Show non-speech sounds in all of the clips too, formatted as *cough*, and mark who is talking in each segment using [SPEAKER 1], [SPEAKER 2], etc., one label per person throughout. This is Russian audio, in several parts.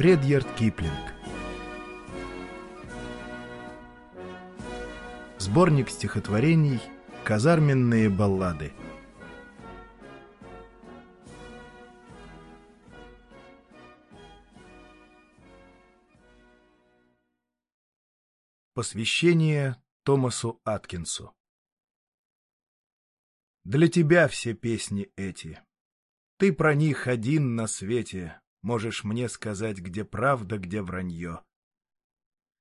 [SPEAKER 1] Редьярд Киплинг. Сборник стихотворений «Казарменные баллады» Посвящение Томасу Аткинсу. Для тебя все песни эти. Ты про них один на свете, можешь мне сказать, где правда, где вранье.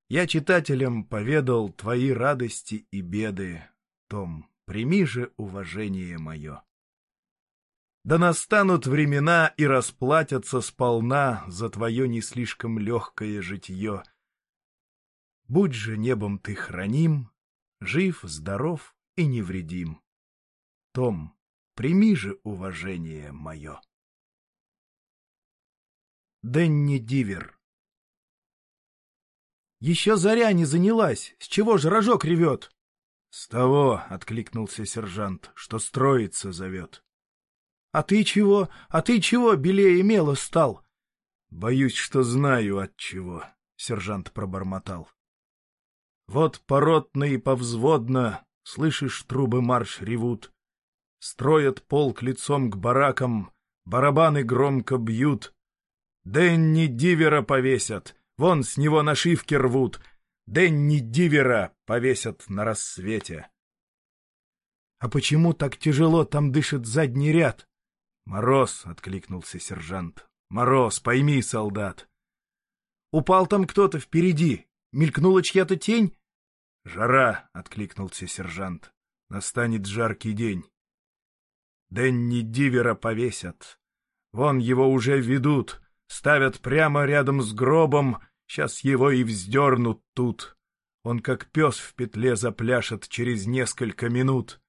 [SPEAKER 1] Я читателям поведал твои радости и беды, Том, прими же уважение мое. Да настанут времена и расплатятся сполна за твое не слишком легкое житье. Будь же небом ты храним, жив, здоров и невредим. Том, прими же уважение мое. Дэнни Дивер Еще заря не занялась, с чего же рожок ревет? — С того, — откликнулся сержант, — что строиться зовет. — А ты чего, а ты чего белее мела стал? — Боюсь, что знаю от чего, — сержант пробормотал. Вот поротно и повзводно, слышишь, трубы марш ревут. Строят полк лицом к баракам, барабаны громко бьют — Дэнни Дивера повесят, вон с него нашивки рвут. Дэнни Дивера повесят на рассвете. — А почему так тяжело там дышит задний ряд? — Мороз, — откликнулся сержант. — Мороз, пойми, солдат. — Упал там кто-то впереди. Мелькнула чья-то тень? — Жара, — откликнулся сержант. — Настанет жаркий день. Дэнни Дивера повесят. Вон его уже ведут. Ставят прямо рядом с гробом, сейчас его и вздернут тут. Он как пес в петле запляшет через несколько минут.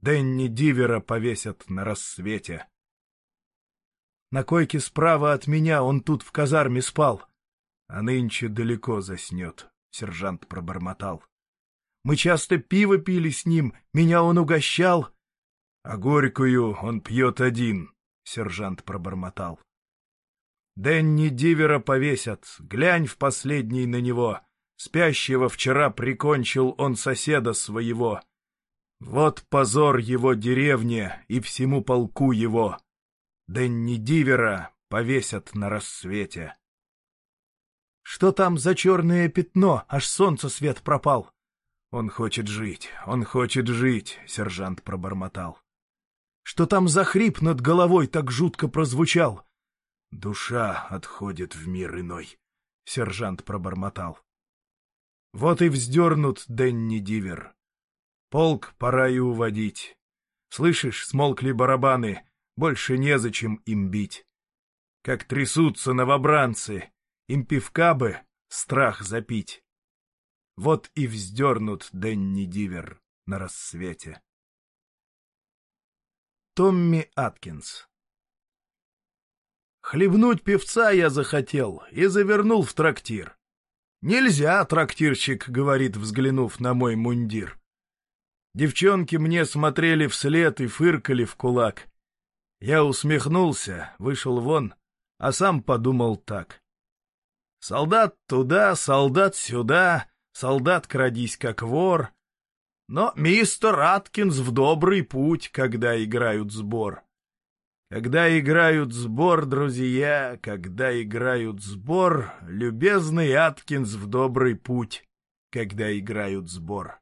[SPEAKER 1] Дэнни Дивера повесят на рассвете. На койке справа от меня он тут в казарме спал. А нынче далеко заснет, — сержант пробормотал. Мы часто пиво пили с ним, меня он угощал. А горькую он пьет один, — сержант пробормотал. Дэнни Дивера повесят, глянь в последний на него. Спящего вчера прикончил он соседа своего. Вот позор его деревне и всему полку его. Дэнни Дивера повесят на рассвете. Что там за черное пятно, аж солнце свет пропал? Он хочет жить, он хочет жить, сержант пробормотал. Что там за хрип над головой так жутко прозвучал? Душа отходит в мир иной, — сержант пробормотал. Вот и вздернут Денни Дивер. Полк пора и уводить. Слышишь, смолкли барабаны, больше незачем им бить. Как трясутся новобранцы, им пивка бы страх запить. Вот и вздернут Денни Дивер на рассвете. Томми Аткинс Хлебнуть певца я захотел и завернул в трактир. «Нельзя», — трактирщик говорит, взглянув на мой мундир. Девчонки мне смотрели вслед и фыркали в кулак. Я усмехнулся, вышел вон, а сам подумал так. Солдат туда, солдат сюда, солдат крадись как вор. Но мистер Аткинс в добрый путь, когда играют сбор. Когда играют сбор, друзья, когда играют сбор, любезный Аткинс в добрый путь, когда играют сбор.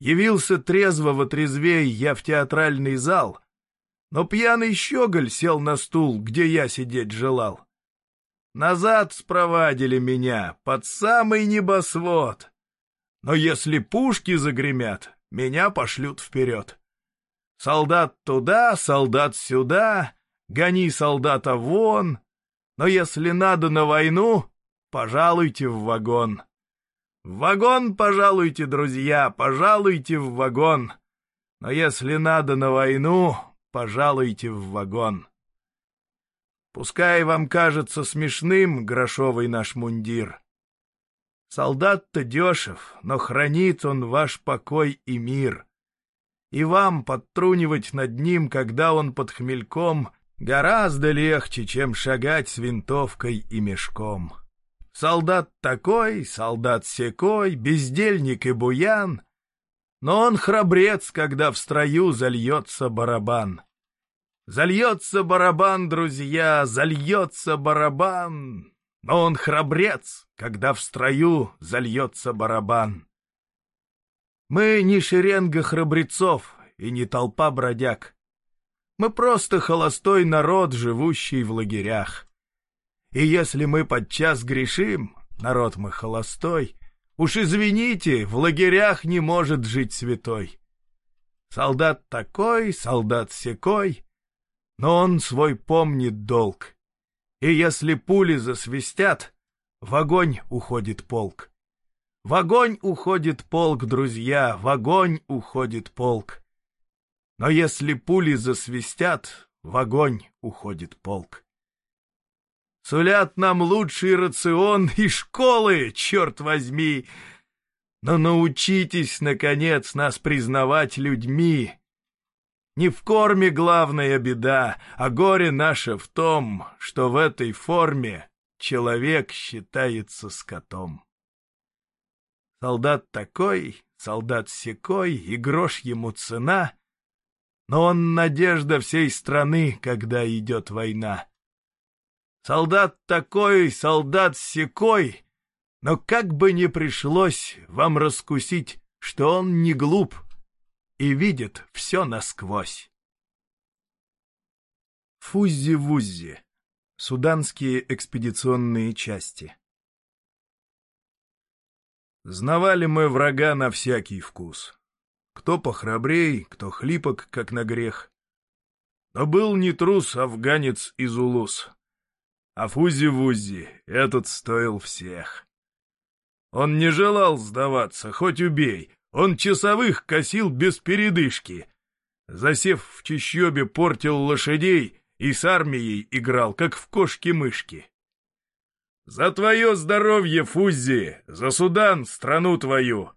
[SPEAKER 1] Явился трезво в отрезвей я в театральный зал, но пьяный щеголь сел на стул, где я сидеть желал. Назад спровадили меня под самый небосвод. Но если пушки загремят, меня пошлют вперед. Солдат туда, солдат сюда, гони солдата вон. Но если надо на войну, пожалуйте в вагон. В вагон пожалуйте, друзья, пожалуйте в вагон. Но если надо на войну, пожалуйте в вагон. Пускай вам кажется смешным грошовый наш мундир. Солдат-то дешев, но хранит он ваш покой и мир и вам подтрунивать над ним, когда он под хмельком Гораздо легче, чем шагать с винтовкой и мешком. Солдат такой, солдат секой, бездельник и буян. Но он храбрец, когда в строю зальется барабан. Зальется барабан, друзья, зальется барабан. Но он храбрец, когда в строю зальется барабан. Мы не шеренга храбрецов и не толпа бродяг. Мы просто холостой народ, живущий в лагерях. И если мы подчас грешим, народ мы холостой, уж извините, в лагерях не может жить святой. Солдат такой, солдат секой, но он свой помнит долг. И если пули засвистят, в огонь уходит полк. В огонь уходит полк, друзья, в огонь уходит полк. Но если пули засвистят, в огонь уходит полк. Сулят нам лучший рацион и школы, черт возьми. Но научитесь, наконец, нас признавать людьми. Не в корме главная беда, а горе наше в том, что в этой форме человек считается скотом. Солдат такой, солдат секой, и грош ему цена, но он надежда всей страны, когда идет война. Солдат такой, солдат секой, но как бы ни пришлось вам раскусить, что он не глуп и видит все насквозь. Фуззи-вуззи. Суданские экспедиционные части. Знавали мы врага на всякий вкус. Кто похрабрей, кто хлипок, как на грех. Но был не трус афганец из Улус. А Фузи-Вузи этот стоил всех. Он не желал сдаваться, хоть убей. Он часовых косил без передышки. Засев в чащобе, портил лошадей и с армией играл, как в кошки-мышки. «За твое здоровье, Фузи! За Судан, страну твою!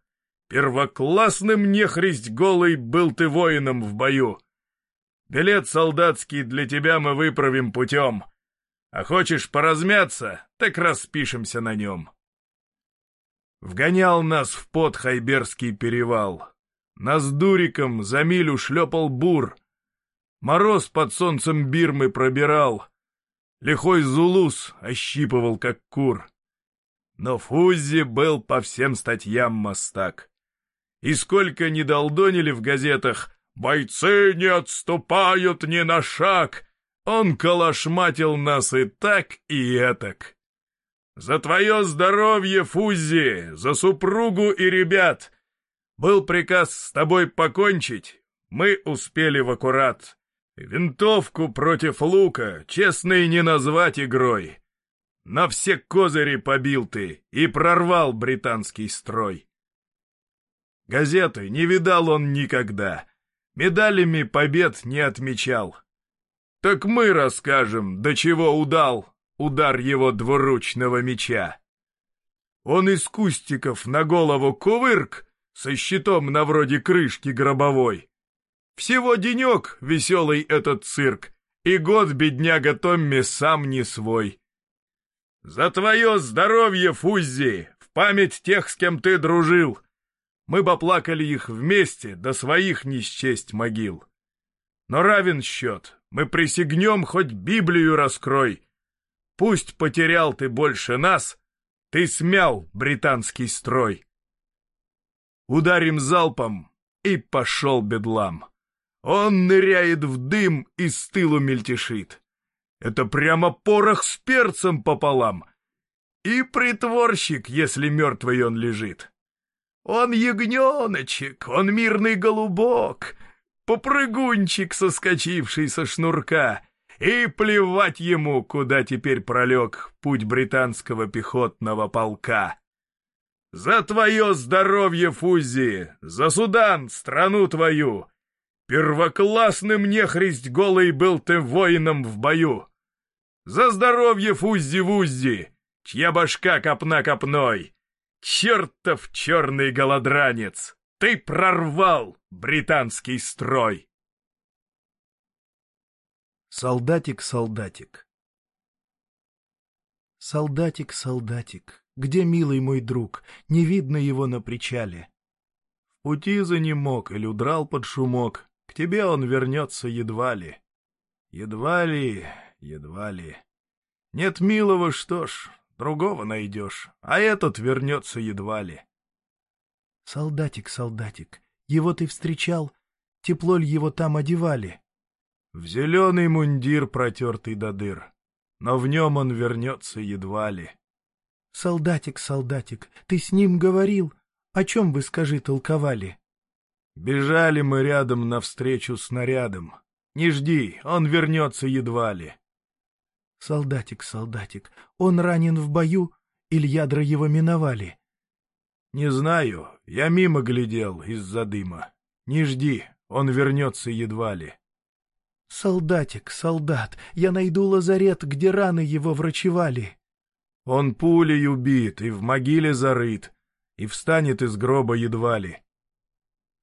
[SPEAKER 1] Первоклассным нехристь голый был ты воином в бою! Билет солдатский для тебя мы выправим путем!» А хочешь поразмяться, так распишемся на нем. Вгонял нас в пот Хайберский перевал. Нас дуриком за милю шлепал бур. Мороз под солнцем Бирмы пробирал. Лихой Зулус ощипывал, как кур. Но Фузи был по всем статьям мастак. И сколько не долдонили в газетах «Бойцы не отступают ни на шаг!» Он калашматил нас и так, и этак. За твое здоровье, Фузи, за супругу и ребят. Был приказ с тобой покончить, мы успели в аккурат. Винтовку против лука, честно не назвать игрой. На все козыри побил ты и прорвал британский строй. Газеты не видал он никогда, медалями побед не отмечал. Так мы расскажем, до чего удал удар его двуручного меча. Он из кустиков на голову кувырк со щитом на вроде крышки гробовой. Всего денек веселый этот цирк, и год бедняга Томми сам не свой. За твое здоровье, Фуззи, в память тех, с кем ты дружил. Мы поплакали их вместе, до своих не счесть могил. Но равен счет, мы присягнем, хоть Библию раскрой. Пусть потерял ты больше нас, ты смял британский строй. Ударим залпом, и пошел бедлам. Он ныряет в дым и с тылу мельтешит. Это прямо порох с перцем пополам. И притворщик, если мертвый он лежит. Он ягненочек, он мирный голубок — попрыгунчик, соскочивший со шнурка, и плевать ему, куда теперь пролег путь британского пехотного полка. За твое здоровье, Фузи, за Судан, страну твою! Первоклассным нехрист голый был ты воином в бою! За здоровье, Фуззи-Вуззи, чья башка копна копной! Чертов черный голодранец! Ты прорвал британский строй! Солдатик, солдатик. Солдатик, солдатик, где милый мой друг? Не видно его на причале. В пути мог или удрал под шумок, к тебе он вернется едва ли. Едва ли, едва ли. Нет милого, что ж, другого найдешь, а этот вернется едва ли. Солдатик, солдатик, его ты встречал? Тепло ль его там одевали? В зеленый мундир протертый до дыр, но в нем он вернется едва ли. Солдатик, солдатик, ты с ним говорил? О чем вы, скажи, толковали? Бежали мы рядом навстречу снарядом. Не жди, он вернется едва ли. Солдатик, солдатик, он ранен в бою, или ядра его миновали? Не знаю, я мимо глядел из-за дыма. Не жди, он вернется едва ли. «Солдатик, солдат, я найду лазарет, где раны его врачевали». «Он пулей убит и в могиле зарыт, и встанет из гроба едва ли».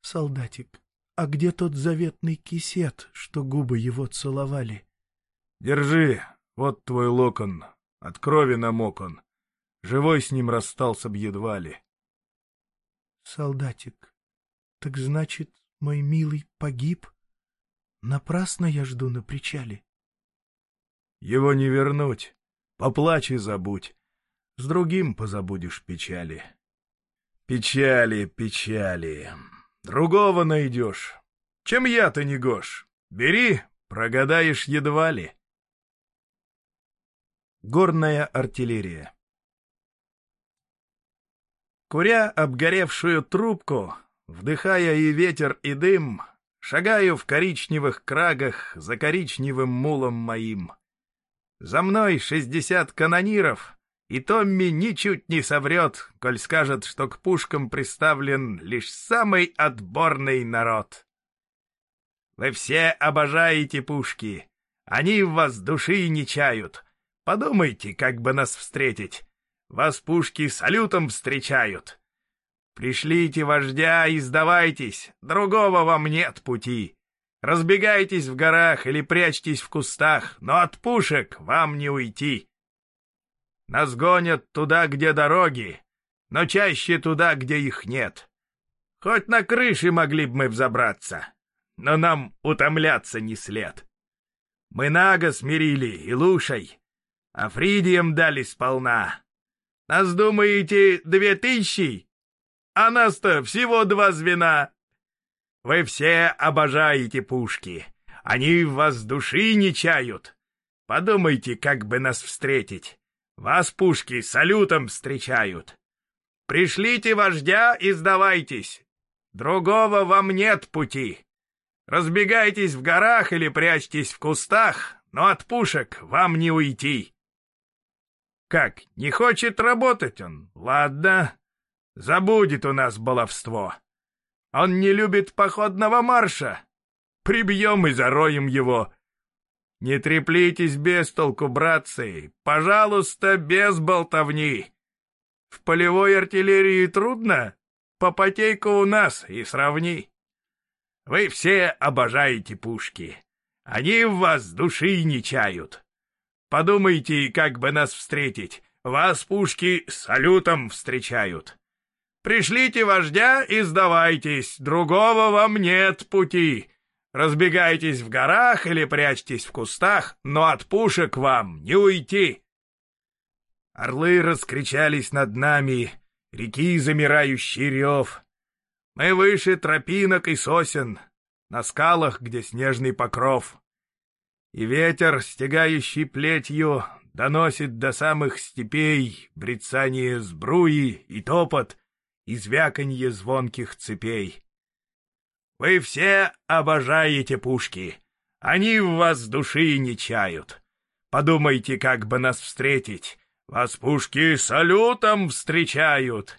[SPEAKER 1] «Солдатик, а где тот заветный кисет, что губы его целовали?» «Держи, вот твой локон, от крови намок он. Живой с ним расстался б едва ли». «Солдатик, так значит, мой милый погиб?» Напрасно я жду на причале. Его не вернуть. Поплачь и забудь. С другим позабудешь печали. Печали, печали. Другого найдешь. Чем я-то не гош? Бери, прогадаешь едва ли. Горная артиллерия Куря обгоревшую трубку, вдыхая и ветер, и дым, Шагаю в коричневых крагах за коричневым мулом моим. За мной шестьдесят канониров, и Томми ничуть не соврет, коль скажет, что к пушкам приставлен лишь самый отборный народ. Вы все обожаете пушки, они в вас души не чают. Подумайте, как бы нас встретить. Вас пушки салютом встречают. Пришлите вождя и сдавайтесь, другого вам нет пути. Разбегайтесь в горах или прячьтесь в кустах, но от пушек вам не уйти. Нас гонят туда, где дороги, но чаще туда, где их нет. Хоть на крыши могли бы мы взобраться, но нам утомляться не след. Мы наго смирили и лушай, а Фридиям дали сполна. Нас, думаете, две тысячи? а нас-то всего два звена. Вы все обожаете пушки, они в вас души не чают. Подумайте, как бы нас встретить. Вас пушки салютом встречают. Пришлите вождя и сдавайтесь. Другого вам нет пути. Разбегайтесь в горах или прячьтесь в кустах, но от пушек вам не уйти. Как, не хочет работать он? Ладно, Забудет у нас баловство. Он не любит походного марша. Прибьем и зароем его. Не треплитесь без толку, братцы. Пожалуйста, без болтовни. В полевой артиллерии трудно. Попотей-ка у нас и сравни. Вы все обожаете пушки. Они в вас души не чают. Подумайте, как бы нас встретить. Вас пушки салютом встречают. Пришлите вождя и сдавайтесь, другого вам нет пути. Разбегайтесь в горах или прячьтесь в кустах, но от пушек вам не уйти. Орлы раскричались над нами, реки замирающий рев. Мы выше тропинок и сосен, на скалах, где снежный покров. И ветер, стягающий плетью, доносит до самых степей брецание сбруи и топот, и звяканье звонких цепей. Вы все обожаете пушки. Они в вас души не чают. Подумайте, как бы нас встретить. Вас пушки салютом встречают.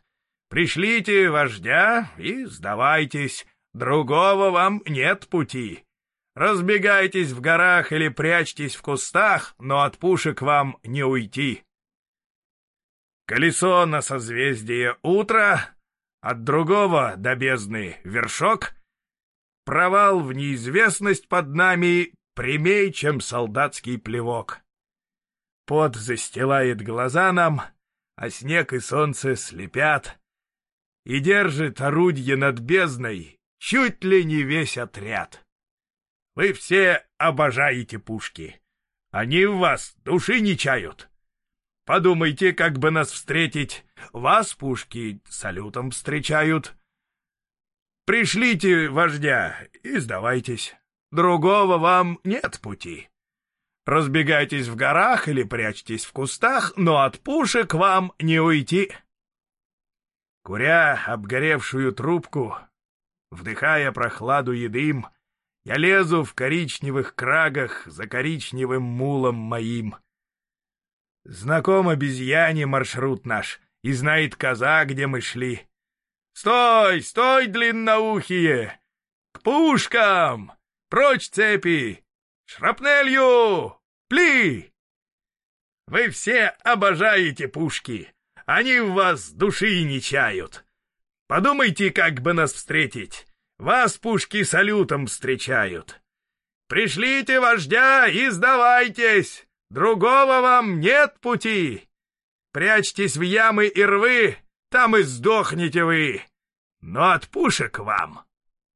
[SPEAKER 1] Пришлите вождя и сдавайтесь. Другого вам нет пути. Разбегайтесь в горах или прячьтесь в кустах, но от пушек вам не уйти. Колесо на созвездие утра от другого до бездны вершок, провал в неизвестность под нами, прямей, чем солдатский плевок. Пот застилает глаза нам, а снег и солнце слепят, и держит орудие над бездной чуть ли не весь отряд. Вы все обожаете пушки. Они в вас души не чают. Подумайте, как бы нас встретить. Вас пушки салютом встречают. Пришлите вождя и сдавайтесь. Другого вам нет пути. Разбегайтесь в горах или прячьтесь в кустах, но от пушек вам не уйти. Куря обгоревшую трубку, вдыхая прохладу и я лезу в коричневых крагах за коричневым мулом моим. Знаком обезьяне маршрут наш, и знает коза, где мы шли. «Стой, стой, длинноухие! К пушкам! Прочь цепи! Шрапнелью! Пли!» Вы все обожаете пушки. Они в вас души не чают. Подумайте, как бы нас встретить. Вас пушки салютом встречают. Пришлите вождя и сдавайтесь. Другого вам нет пути. Прячьтесь в ямы и рвы, там и сдохнете вы. Но от пушек вам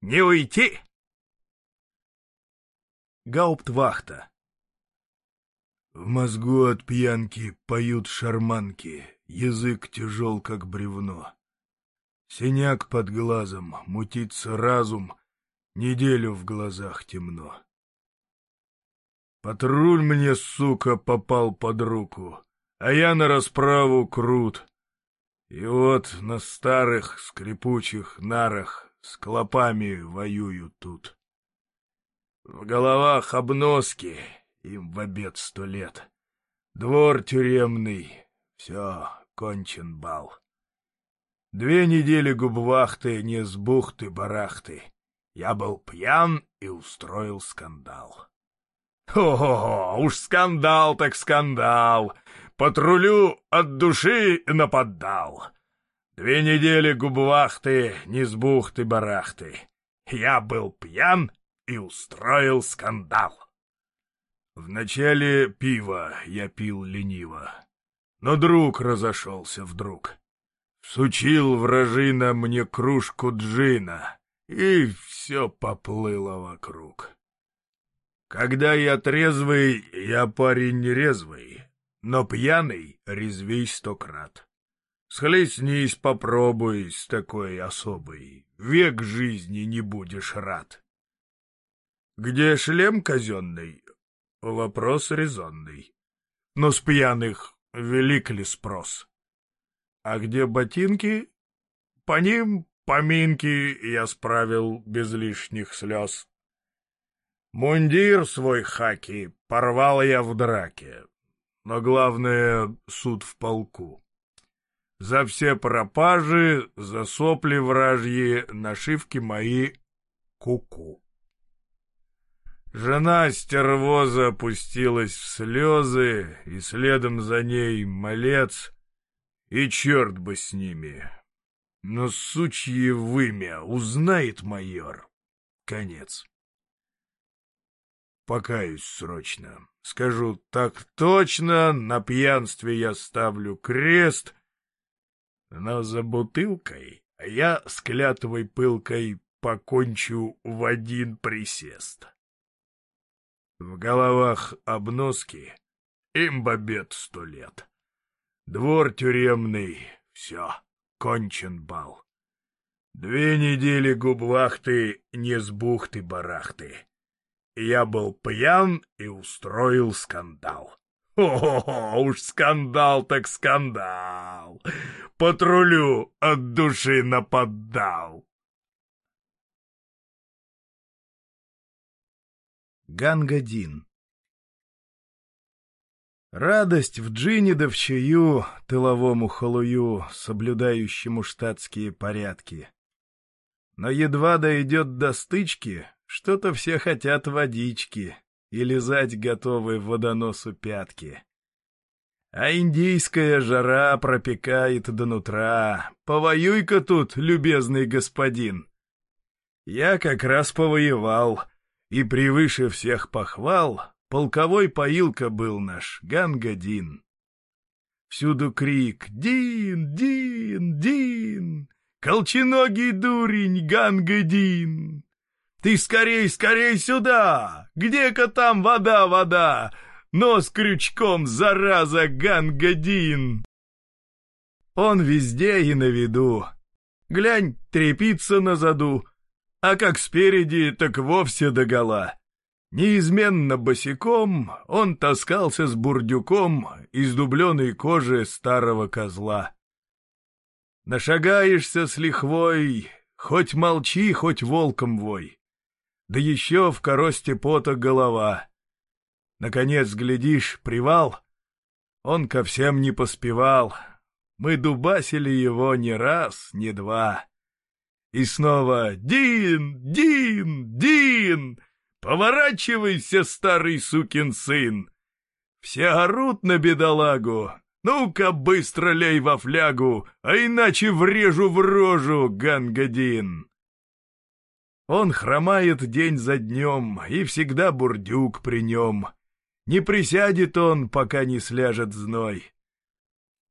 [SPEAKER 1] не уйти.
[SPEAKER 2] Гауптвахта В мозгу от пьянки поют шарманки, язык тяжел, как бревно. Синяк под глазом, мутится разум, неделю в глазах темно. Патруль мне, сука, попал под руку, а я на расправу крут. И вот на старых скрипучих нарах с клопами воюю тут. В головах обноски, им в обед сто лет. Двор тюремный, все, кончен бал. Две недели губвахты, не с бухты-барахты. Я был пьян и устроил скандал. О, уж скандал так скандал! Патрулю от души нападал. Две недели губвахты, не с бухты-барахты. Я был пьян и устроил скандал. Вначале пиво я пил лениво, но друг разошелся вдруг. Сучил вражина мне кружку джина, и все поплыло вокруг. Когда я трезвый, я парень резвый, но пьяный резвей сто крат. Схлестнись, попробуй с такой особой, век жизни не будешь рад. Где шлем казенный? Вопрос резонный. Но с пьяных велик ли спрос? А где ботинки? По ним поминки я справил без лишних слез. Мундир свой хаки порвал я в драке, но главное — суд в полку. За все пропажи, за сопли вражьи, нашивки мои куку. -ку. Жена стервоза опустилась в слезы, и следом за ней малец — и черт бы с ними. Но сучье вымя узнает майор. Конец. Покаюсь срочно. Скажу так точно, на пьянстве я ставлю крест. Но за бутылкой я с клятвой пылкой покончу в один присест. В головах обноски, им бобет сто лет. Двор тюремный, все, кончен бал. Две недели губвахты не с бухты-барахты. Я был пьян и устроил скандал. О, уж скандал так скандал! Патрулю от души нападал.
[SPEAKER 1] Гангадин Радость в чаю, тыловому халую, соблюдающему штатские порядки. Но едва дойдет до стычки, что-то все хотят водички и лизать готовы водоносу пятки. А индийская жара пропекает до нутра. Повоюй-ка тут, любезный господин. Я как раз повоевал, И превыше всех похвал полковой поилка был наш Гангадин. Всюду крик «Дин! Дин! Дин! Колченогий дурень Гангадин! Ты скорей, скорей сюда! Где-ка там вода, вода! Нос крючком, зараза, Гангадин!» Он везде и на виду. Глянь, трепится на заду, а как спереди, так вовсе догола. Неизменно босиком он таскался с бурдюком из дубленой кожи старого козла. Нашагаешься с лихвой, хоть молчи, хоть волком вой. Да еще в коросте пота голова. Наконец, глядишь, привал. Он ко всем не поспевал. Мы дубасили его не раз, не два. И снова «Дин! Дин! Дин!» «Поворачивайся, старый сукин сын!» Все орут на бедолагу. «Ну-ка, быстро лей во флягу, а иначе врежу в рожу, Гангадин!» Он хромает день за днем, и всегда бурдюк при нем. Не присядет он, пока не сляжет зной.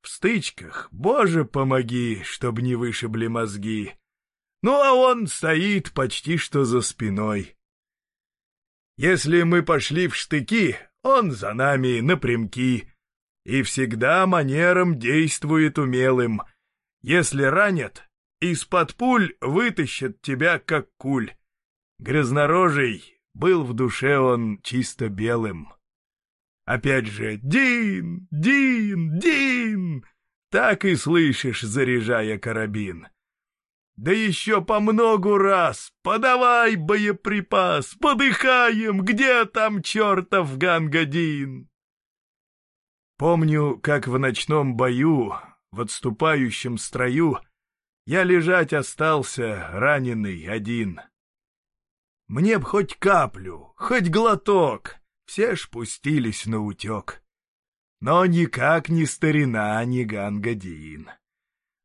[SPEAKER 1] В стычках, боже помоги, чтоб не вышибли мозги. Ну, а он стоит почти что за спиной. Если мы пошли в штыки, он за нами напрямки. И всегда манером действует умелым. Если ранят, из-под пуль вытащат тебя, как куль. Грязнорожий, был в душе он чисто белым. Опять же «Дин! Дин! Дин!» Так и слышишь, заряжая карабин. Да еще по многу раз! Подавай боеприпас! Подыхаем! Где там чертов Гангадин? Помню, как в ночном бою, в отступающем строю, я лежать остался, раненый, один. Мне б хоть каплю, хоть глоток, все ж пустились на утек. Но никак ни старина, ни Гангадин.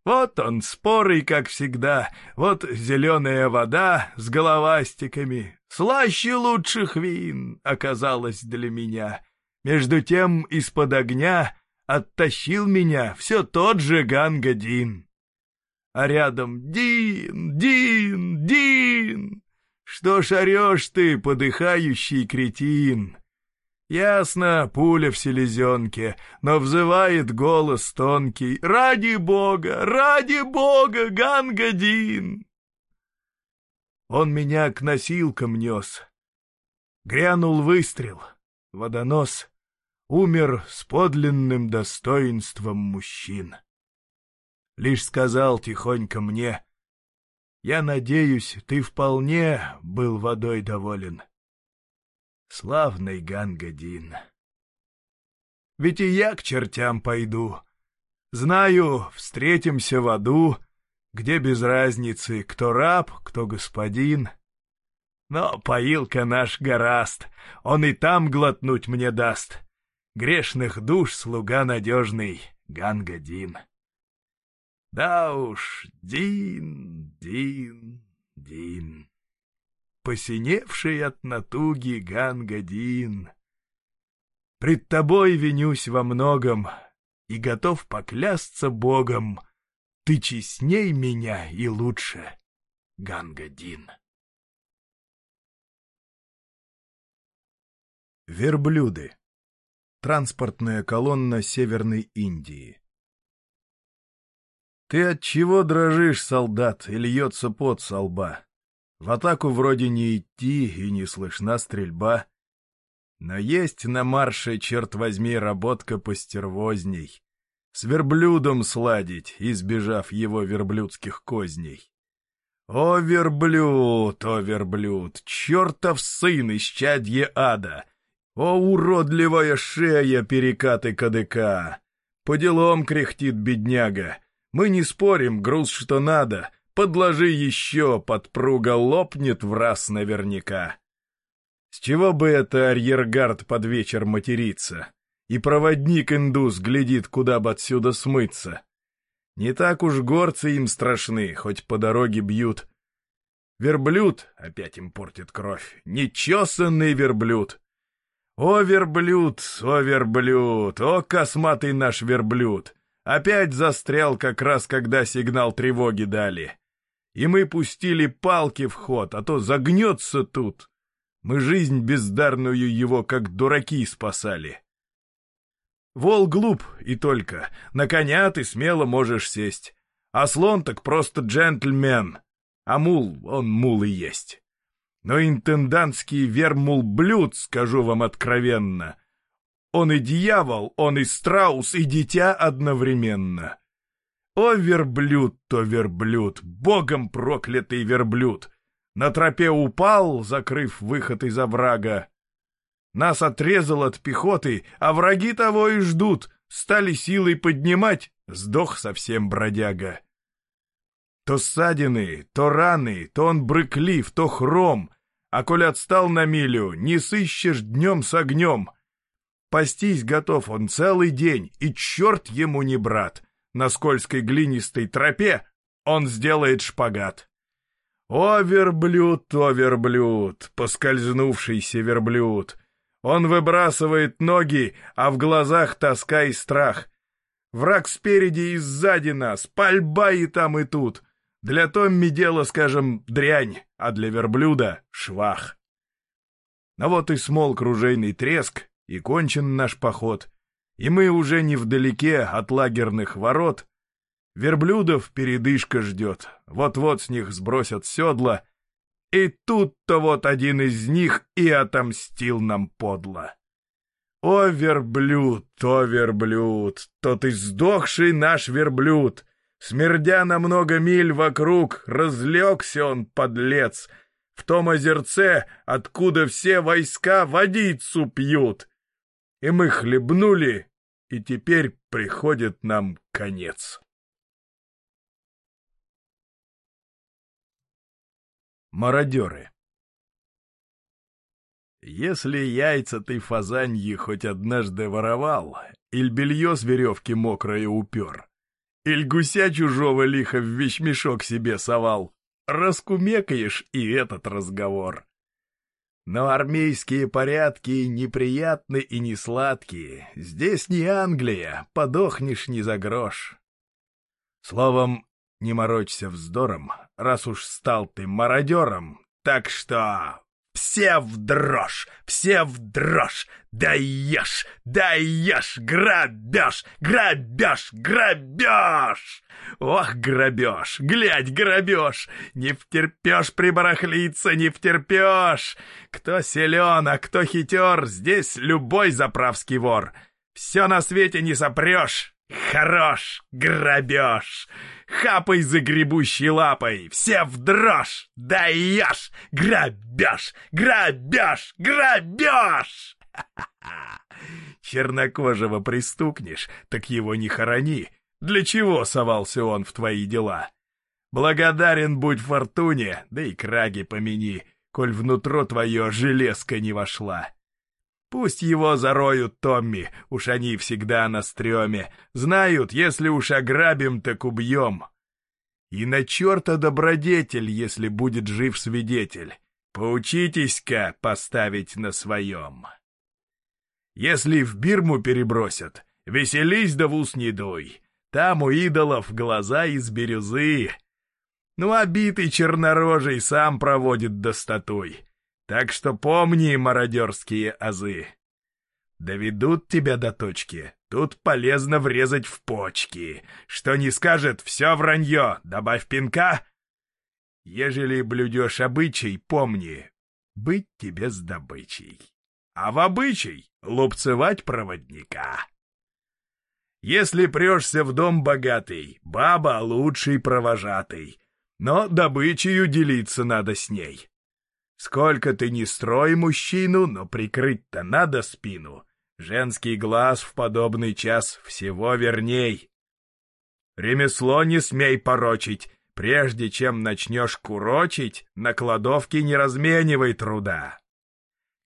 [SPEAKER 1] Вот он, спорый, как всегда, вот зеленая вода с головастиками, слаще лучших вин оказалась для меня. Между тем из-под огня оттащил меня все тот же Ганга-Дин. А рядом Дин, Дин, Дин! Что ж орешь ты, подыхающий кретин? Ясно, пуля в селезенке, но взывает голос тонкий. «Ради бога! Ради бога, Гангадин!» Он меня к носилкам нес. Грянул выстрел. Водонос умер с подлинным достоинством мужчин. Лишь сказал тихонько мне, «Я надеюсь, ты вполне был водой доволен». Славный Гангадин. Ведь и я к чертям пойду. Знаю, встретимся в аду, где без разницы, кто раб, кто господин. Но поилка наш гораст, он и там глотнуть мне даст. Грешных душ слуга надежный, Гангадин. Да уж, Дин, Дин, Дин посиневший от натуги Гангадин. Пред тобой винюсь во многом и готов поклясться Богом, ты честней меня и лучше, Гангадин. Верблюды. Транспортная колонна Северной Индии. Ты от чего дрожишь, солдат, и льется пот со лба? В атаку вроде не идти и не слышна стрельба. Но есть на марше, черт возьми, работка постервозней. С верблюдом сладить, избежав его верблюдских козней. О, верблюд, о, верблюд, чертов сын, исчадье ада! О, уродливая шея перекаты кадыка! По делам кряхтит бедняга. Мы не спорим, груз что надо, Подложи еще, подпруга лопнет в раз наверняка. С чего бы это арьергард под вечер материться? И проводник-индус глядит, куда бы отсюда смыться. Не так уж горцы им страшны, хоть по дороге бьют.
[SPEAKER 2] Верблюд опять им портит кровь. Нечесанный верблюд. О, верблюд, о, верблюд, о, косматый наш верблюд. Опять застрял как раз, когда сигнал тревоги дали. И мы пустили палки в ход, а то загнется тут. Мы жизнь бездарную его, как дураки, спасали. Вол глуп и только. На коня ты смело можешь сесть. А слон так просто джентльмен. А мул, он мул и есть. Но интендантский вермул блюд, скажу вам откровенно — он и дьявол, он и страус, и дитя одновременно. О, верблюд, то верблюд, богом проклятый верблюд! На тропе упал, закрыв выход из оврага. Нас отрезал от пехоты, а враги того и ждут. Стали силой поднимать, сдох совсем бродяга. То ссадины, то раны, то он брыклив, то хром. А коль отстал на милю, не сыщешь днем с огнем — Пастись готов он целый день, и черт ему не брат. На скользкой глинистой тропе он сделает шпагат. О, верблюд, о, верблюд, поскользнувшийся верблюд! Он выбрасывает ноги, а в глазах тоска и страх. Враг спереди и сзади нас, пальба и там, и тут. Для Томми дело, скажем, дрянь, а для верблюда — швах. А вот и смолк ружейный треск, и кончен наш поход, и мы уже не вдалеке от лагерных ворот. Верблюдов передышка ждет, вот-вот с них сбросят седла, и тут-то вот один из них и отомстил нам подло. О, верблюд, о, верблюд, тот и сдохший наш верблюд! Смердя на много миль вокруг, разлегся он, подлец, в том озерце, откуда все войска водицу пьют и мы хлебнули, и теперь приходит нам конец. Мародеры Если яйца ты фазаньи хоть однажды воровал, Иль белье с веревки мокрое упер, Иль гуся чужого лихо в вещмешок себе совал, Раскумекаешь и этот разговор. Но армейские порядки неприятны и не сладкие. Здесь не Англия, подохнешь не за грош. Словом, не морочься вздором, раз уж стал ты мародером. Так что все в дрожь, все в дрожь. Даешь, даешь, грабеж, грабеж, грабеж. Ох, грабеж, глядь, грабеж. Не втерпешь прибарахлиться, не втерпешь. Кто силен, а кто хитер, здесь любой заправский вор. Все на свете не сопрешь. Хорош, грабеж. Хапай за гребущей лапой, все в дрожь, даешь, грабеж, грабеж, грабеж! *laughs* Чернокожего пристукнешь, так его не хорони. Для чего совался он в твои дела? Благодарен будь фортуне, да и краги помяни, коль внутро твое железка не вошла. Пусть его зароют Томми, уж они всегда на стреме. Знают, если уж ограбим, так убьем. И на черта добродетель, если будет жив свидетель. Поучитесь-ка поставить на своем. Если в Бирму перебросят, веселись да в ус не дуй. Там у идолов глаза из бирюзы. Ну, а битый чернорожий сам проводит достатой. Так что помни, мародерские азы. Доведут тебя до точки, тут полезно врезать в почки. Что не скажет, все вранье, добавь пинка. Ежели блюдешь обычай, помни, быть тебе с добычей. А в обычай лупцевать проводника. Если прешься в дом богатый, баба лучший провожатый, но добычею делиться надо с ней. Сколько ты не строй мужчину, но прикрыть-то надо спину. Женский глаз в подобный час всего верней. Ремесло не смей порочить, прежде чем начнешь курочить, на кладовке не разменивай труда.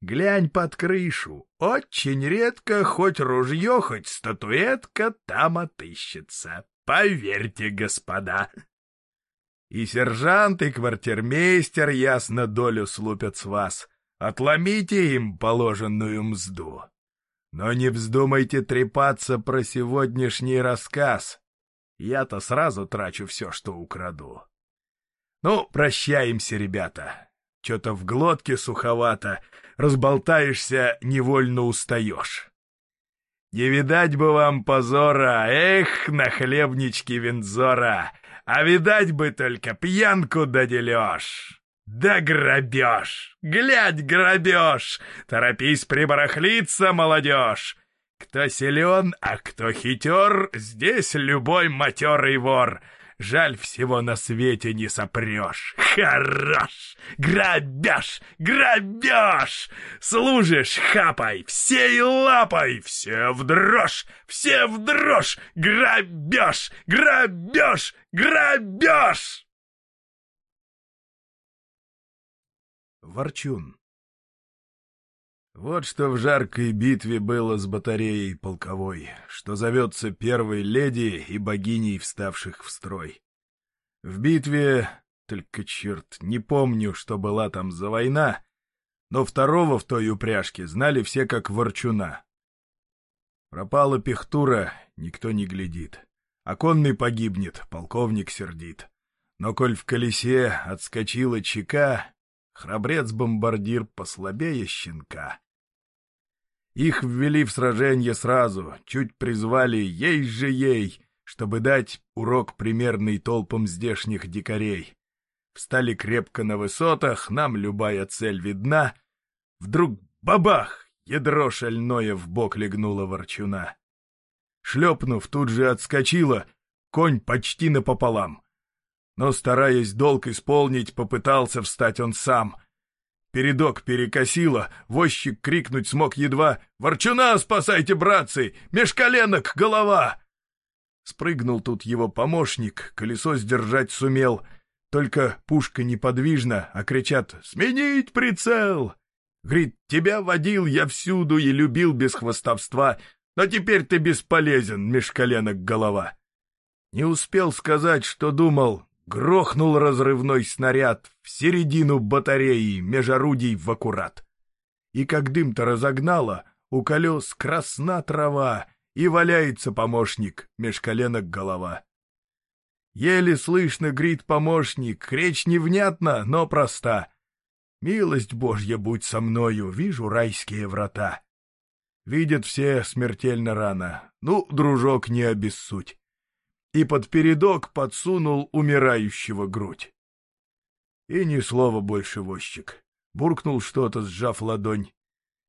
[SPEAKER 2] Глянь под крышу, очень редко хоть ружье, хоть статуэтка там отыщется, поверьте, господа. И сержант, и квартирмейстер ясно долю слупят с вас. Отломите им положенную мзду. Но не вздумайте трепаться про сегодняшний рассказ. Я-то сразу трачу все, что украду. Ну, прощаемся, ребята. Что-то в глотке суховато. Разболтаешься, невольно устаешь. Не видать бы вам позора, эх, на хлебничке Винзора, а видать бы только пьянку да дележ. Да грабеж! Глядь, грабеж! Торопись прибарахлиться, молодежь! Кто силен, а кто хитер, здесь любой матерый вор — Жаль, всего на свете не сопрешь. Хорош! Грабеж! Грабеж! Служишь, хапай, всей лапой! Все в дрожь! Все в дрожь! Грабеж! Грабеж! Грабеж!
[SPEAKER 1] Ворчун Вот что в жаркой битве было с батареей полковой, что зовется первой леди и богиней вставших в строй. В битве, только черт, не помню, что была там за война, но второго в той упряжке знали все как ворчуна. Пропала пехтура, никто не глядит. А конный погибнет, полковник сердит. Но коль в колесе отскочила чека, Храбрец-бомбардир послабее щенка. Их ввели в сражение сразу, чуть призвали ей же ей, чтобы дать урок примерный толпам здешних дикарей. Встали крепко на высотах, нам любая цель видна. Вдруг бабах! Ядро шальное в бок легнуло ворчуна. Шлепнув, тут же отскочила, конь почти напополам. Но, стараясь долг исполнить, попытался встать он сам. Передок перекосило, возчик крикнуть смог едва «Ворчуна спасайте, братцы! Меж коленок голова!» Спрыгнул тут его помощник, колесо сдержать сумел. Только пушка неподвижна, а кричат «Сменить прицел!» Говорит, тебя водил я всюду и любил без хвостовства, но теперь ты бесполезен, меж коленок голова. Не успел сказать, что думал, Грохнул разрывной снаряд в середину батареи, меж орудий в аккурат. И как дым-то разогнало, у колес красна трава, и валяется помощник, меж коленок голова. Еле слышно грит помощник, речь невнятна, но проста. Милость Божья будь со мною, вижу райские врата. Видят все смертельно рано, ну, дружок, не обессудь и под передок подсунул умирающего грудь. И ни слова больше возчик. Буркнул что-то, сжав ладонь,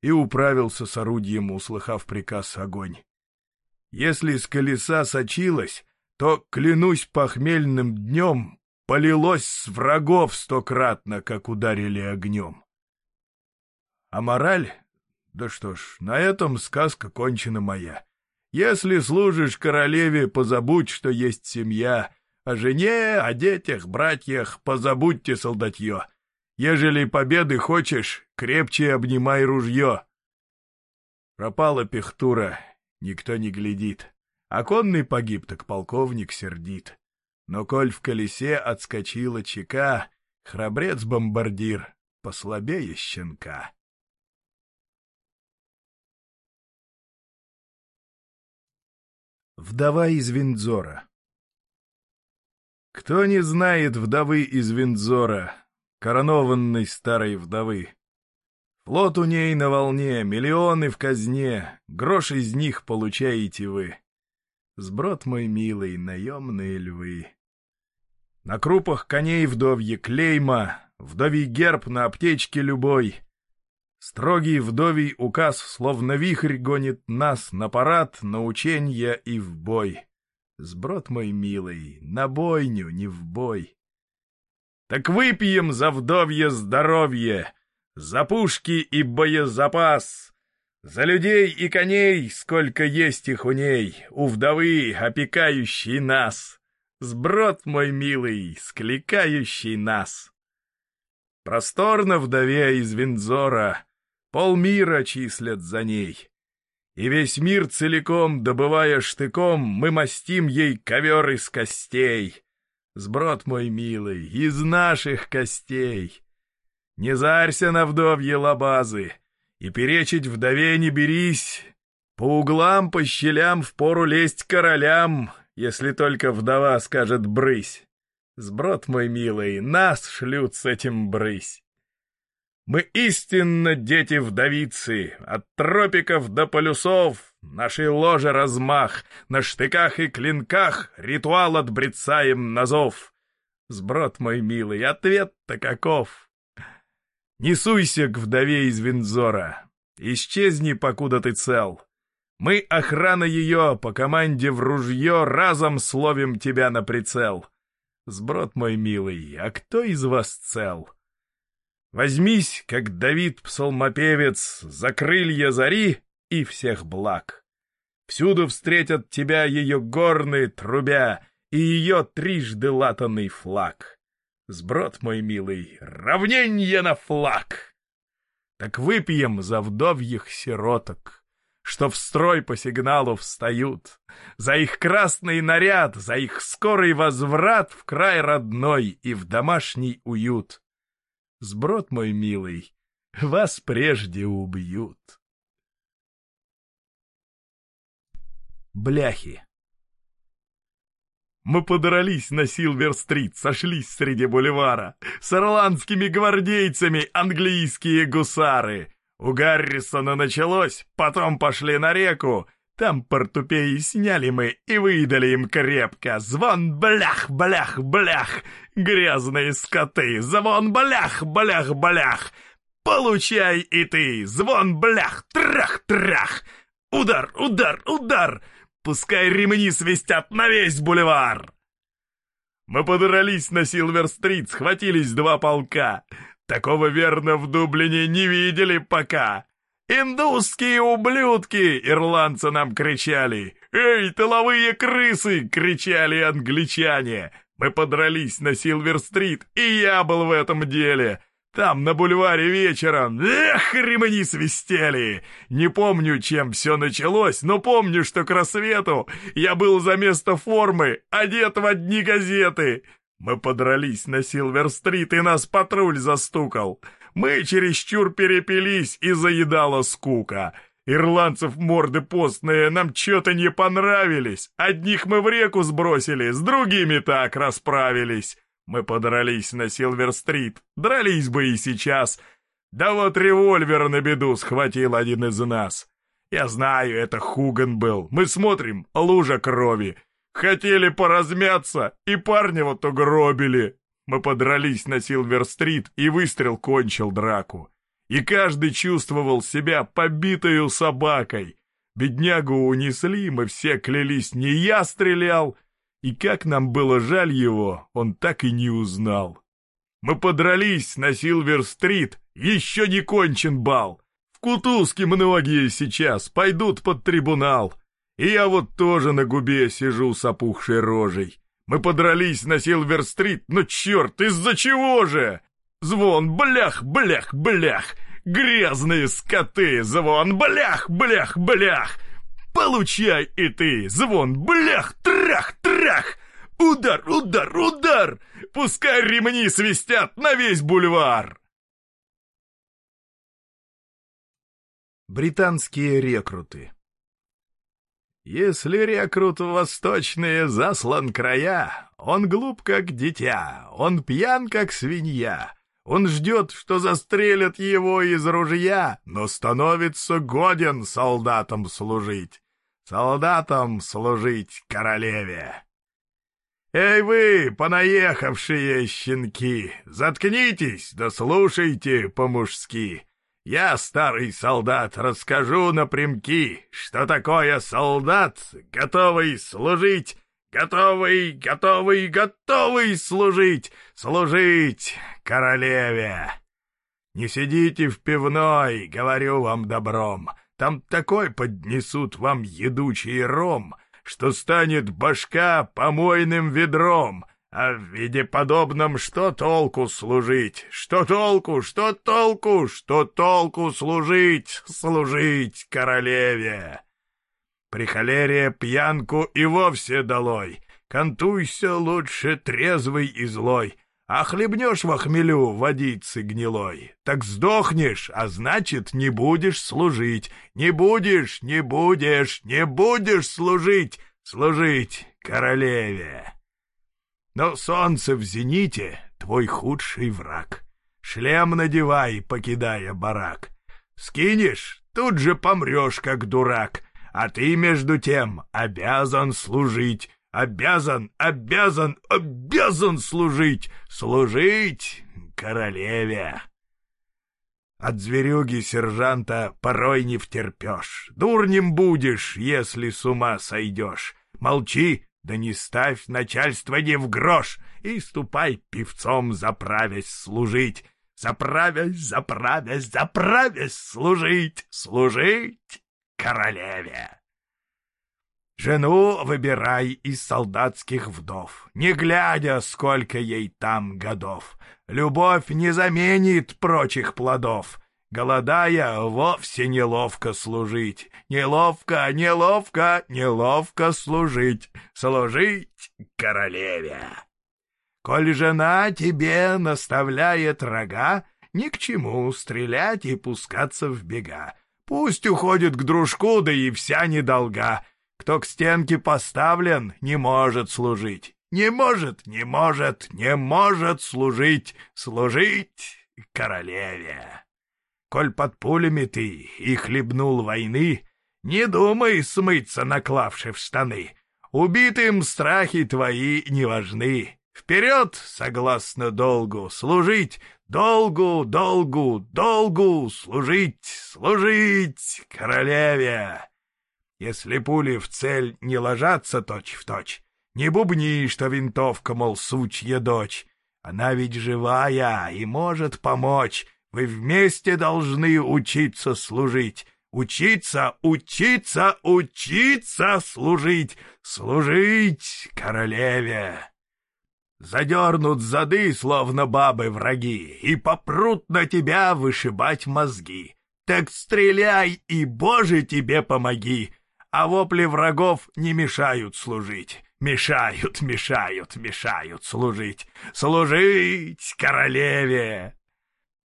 [SPEAKER 1] и управился с орудием, услыхав приказ огонь. Если с колеса сочилось, то, клянусь похмельным днем, полилось с врагов стократно, как ударили огнем. А мораль? Да что ж, на этом сказка кончена моя. Если служишь королеве, позабудь, что есть семья. О жене, о детях, братьях позабудьте, солдатье. Ежели победы хочешь, крепче обнимай ружье. Пропала пехтура, никто не глядит. А конный погиб, так полковник сердит. Но коль в колесе отскочила чека, храбрец-бомбардир послабее щенка. Вдова из Виндзора Кто не знает вдовы из Виндзора, коронованной старой вдовы? Флот у ней на волне, миллионы в казне, грош из них получаете вы. Сброд мой милый, наемные львы. На крупах коней вдовье клейма, вдовий герб на аптечке любой — Строгий вдовий указ, словно вихрь, гонит нас на парад, на ученья и в бой. Сброд мой милый, на бойню, не в бой. Так выпьем за вдовье здоровье, за пушки и боезапас, за людей и коней, сколько есть их у ней, у вдовы, опекающей нас. Сброд мой милый, скликающий нас. Просторно вдове из Виндзора — Полмира числят за ней. И весь мир целиком, добывая штыком, мы мастим ей ковер из костей.
[SPEAKER 2] Сброд мой милый, из наших костей. Не зарься на вдовье лабазы, и перечить вдове не берись. По углам, по щелям впору лезть королям, если только вдова скажет «брысь». Сброд мой милый, нас шлют с этим брысь. Мы истинно дети вдовицы, от тропиков до полюсов, нашей ложе размах, на штыках и клинках ритуал отбрецаем на зов. Сброд мой милый, ответ-то каков? Не суйся к вдове из Винзора, исчезни, покуда ты цел. Мы, охрана ее, по команде в ружье, разом словим тебя на прицел. Сброд мой милый, а кто из вас цел? Возьмись, как Давид-псалмопевец, за крылья зари и всех благ. Всюду встретят тебя ее горные трубя и ее трижды латанный флаг. Сброд мой милый, равненье на флаг! Так выпьем за вдовьих сироток, что в строй по сигналу встают, за их красный наряд, за их скорый возврат в край родной и в домашний уют сброд мой милый, вас прежде убьют. Бляхи. Мы подрались на Силвер-стрит, сошлись среди бульвара. С ирландскими гвардейцами английские гусары. У Гаррисона началось, потом пошли на реку, там портупеи сняли мы и выдали им крепко. Звон блях, блях, блях. Грязные скоты. Звон блях, блях, блях. Получай и ты. Звон блях, трах, трах. Удар, удар, удар. Пускай ремни свистят на весь бульвар. Мы подрались на Силвер-стрит, схватились два полка. Такого верно в Дублине не видели пока. «Индусские ублюдки!» — ирландцы нам кричали. «Эй, тыловые крысы!» — кричали англичане. Мы подрались на Силвер-стрит, и я был в этом деле. Там, на бульваре вечером, эх, ремни свистели. Не помню, чем все началось, но помню, что к рассвету я был за место формы, одет в одни газеты. Мы подрались на Силвер-стрит, и нас патруль застукал. Мы чересчур перепились и заедала скука. Ирландцев морды постные нам что-то не понравились. Одних мы в реку сбросили, с другими так расправились. Мы подрались на Силвер-стрит, дрались бы и сейчас. Да вот револьвер на беду схватил один из нас. Я знаю, это Хуган был. Мы смотрим, лужа крови. Хотели поразмяться, и парня вот угробили. Мы подрались на Силвер-стрит, и выстрел кончил драку. И каждый чувствовал себя побитою собакой. Беднягу унесли, мы все клялись, не я стрелял. И как нам было жаль его, он так и не узнал. Мы подрались на Силвер-стрит, еще не кончен бал. В Кутузке многие сейчас пойдут под трибунал. И я вот тоже на губе сижу с опухшей рожей. Мы подрались на Силвер-стрит, но черт, из-за чего же? Звон, блях, блях, блях! Грязные скоты! Звон, блях, блях, блях! Получай и ты! Звон, блях, трах, трах! Удар, удар, удар! Пускай ремни свистят на весь бульвар!
[SPEAKER 1] Британские рекруты
[SPEAKER 2] если рекрут восточные заслан края, он глуп, как дитя, он пьян, как свинья. Он ждет, что застрелят его из ружья, но становится годен солдатам служить. Солдатам служить королеве. Эй вы, понаехавшие щенки, заткнитесь да слушайте по-мужски. Я, старый солдат, расскажу напрямки, что такое солдат, готовый служить, готовый, готовый, готовый служить, служить королеве. Не сидите в пивной, говорю вам добром, там такой поднесут вам едучий ром, что станет башка помойным ведром, а в виде подобном что толку служить? Что толку? Что толку? Что толку служить? Служить королеве? При пьянку и вовсе долой. Контуйся лучше трезвый и злой, а хлебнешь во хмелю водицы гнилой, так сдохнешь, а значит, не будешь служить. Не будешь, не будешь, не будешь служить, служить королеве. Но солнце в зените — твой худший враг. Шлем надевай, покидая барак. Скинешь — тут же помрешь, как дурак, а ты, между тем, обязан служить, обязан, обязан, обязан служить, служить королеве. От зверюги сержанта порой не втерпешь. Дурнем будешь, если с ума сойдешь. Молчи, да не ставь начальство ни в грош, и ступай певцом заправясь служить. Заправясь, заправясь, заправясь служить, служить королеве. Жену выбирай из солдатских вдов, не глядя, сколько ей там годов. Любовь не заменит прочих плодов. Голодая, вовсе неловко служить. Неловко, неловко, неловко служить. Служить королеве. Коль жена тебе наставляет рога, ни к чему стрелять и пускаться в бега. Пусть уходит к дружку, да и вся недолга. Кто к стенке поставлен, не может служить. Не может, не может, не может служить, служить королеве. Коль под пулями ты и хлебнул войны, не думай смыться, наклавши в штаны. Убитым страхи твои не важны. Вперед, согласно долгу, служить, долгу, долгу, долгу, служить, служить королеве. Если пули в цель не ложатся точь-в-точь, не бубни, что винтовка, мол, сучья дочь. Она ведь живая и может помочь. Вы вместе должны учиться служить. Учиться, учиться, учиться служить. Служить королеве. Задернут зады, словно бабы враги, и попрут на тебя вышибать мозги. Так стреляй, и, Боже, тебе помоги! а вопли врагов не мешают служить. Мешают, мешают, мешают служить. Служить королеве!